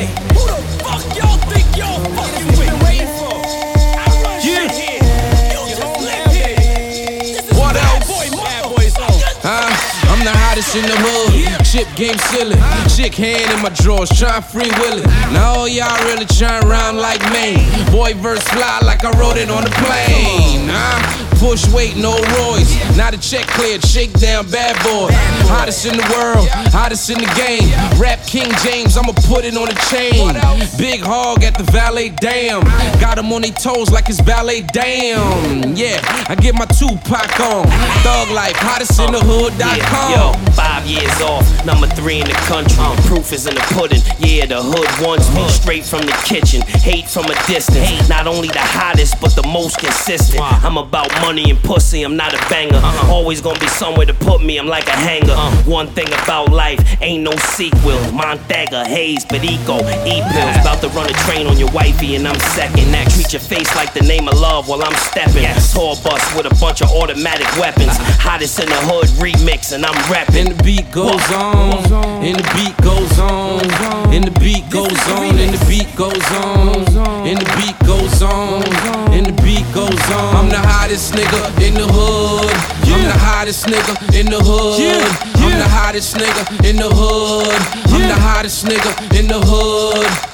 Hey, I'm the hottest in the hood. Chip game silly. Chick hand in my drawers, trying free will it. Now all y'all really trying round like me. Boy verse fly like I wrote it on the plane. Huh? Push weight, no Royce. Now the check cleared, shake down, bad boy. Hottest in the world, hottest in the game. Rap King James, I'ma put it on the chain. Big hog at the valet, damn. Got him on their toes like it's ballet, damn. Yeah, I get my Tupac on. Thug life, hottest in the hood.com. Yo, five years off, number three in the country. Proof is in the pudding. Yeah, the hood wants me straight from the kitchen. Hate from a distance. Not only the hottest, but the most consistent. I'm about money and pussy, I'm not a banger. Always gonna be somewhere to put me, I'm like a hanger. One thing about life, ain't no sequel. Montaga, Hayes, Perico, E-pills. About to run a train on your wifey, and I'm second. That treat your face like the name of love while I'm stepping. Tall bus with a bunch of automatic weapons. Hottest in the hood remix, and I'm rapping. And the beat goes on, and the beat goes on, and the beat goes on, and the beat goes on, and the beat goes on, and the beat goes on. I'm the hottest nigga in the hood. I'm the hottest nigga in the hood. I'm the hottest nigga in the hood. I'm the hottest nigga in the hood.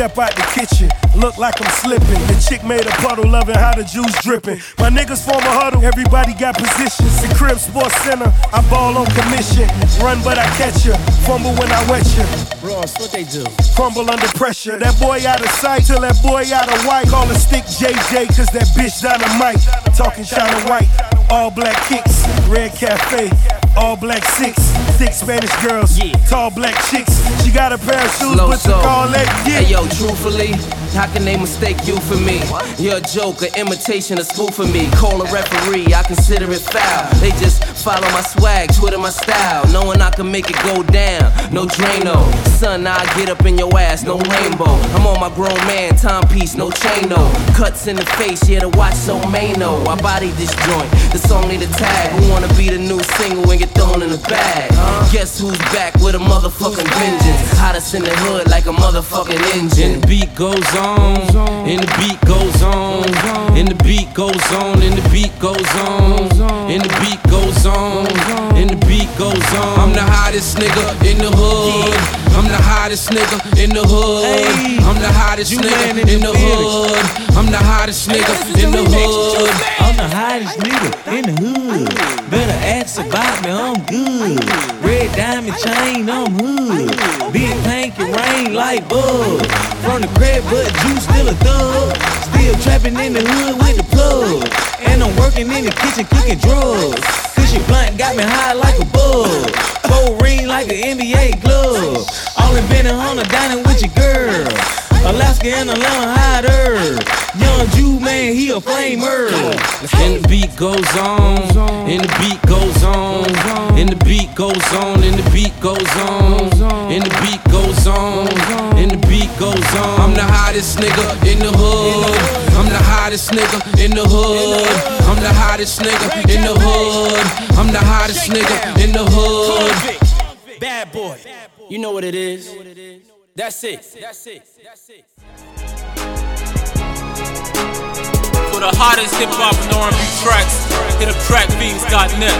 Step out the kitchen, look like I'm slipping. The chick made a puddle, loving how the juice dripping. My niggas form a huddle, everybody got positions. The crib sports center, I ball on commission. Run but I catch ya, fumble when I wet ya. Ross, what they do? Crumble under pressure. That boy out of sight till that boy out of white. Call a stick JJ, cause that bitch dynamite. Talking China white, all black kicks, red cafe, all black six. Thick Spanish girls, tall black chicks. She got a pair of shoes, Slow but soul. call that Hey yo, truthfully, how can they mistake you for me? You're a joke, an imitation, a spoof for me. Call a referee, I consider it foul. They just follow my swag, Twitter my style, knowing I can make it go down. No Drano, son, I get up in your ass, no rainbow. I'm on my grown man timepiece, no chain no. Cuts in the face, yeah, the watch so Mano. I body this joint, the song need a tag. Who wanna be the new single and get thrown in the bag? Guess who's back with a motherfucking vengeance? Hottest in the hood like a motherfucking engine. And the beat goes on, and the beat goes on, and the beat goes on, and the beat goes on, and the beat goes on, and the beat goes on. I'm the hottest nigga in the hood. I'm the hottest nigga in the hood. I'm the hottest nigga in the hood. I'm the hottest nigga in the hood. I'm the hottest nigga in the hood. Better ask about me, I'm good. Red diamond chain, I'm hood. Big pinky rain like bug. From the crib, but you still a thug. Still trapping in the hood with the plug. And I'm working in the kitchen cooking drugs. Cushy blunt got me high like a bug. Four ring like an NBA glove. All in Benihana dining with your girl. Alaska and Atlanta hotter. Young Jew man, he a flamer. And the beat goes on, and the beat goes on, and the beat goes on, and the beat goes on, and the beat goes on, and the beat goes on. I'm the hottest nigga in the hood. I'm the hottest nigga in the hood. I'm the hottest nigga in the hood. I'm the hottest nigga in the hood. Bad boy. You know what it is. That's it. That's it. That's it. For the hottest hip hop and R&B tracks, hit up trackfiends.net.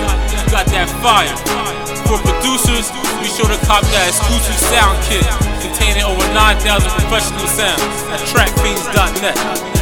Got that fire. For producers, be sure to cop that exclusive sound kit containing over 9,000 professional sounds at trackfiends.net.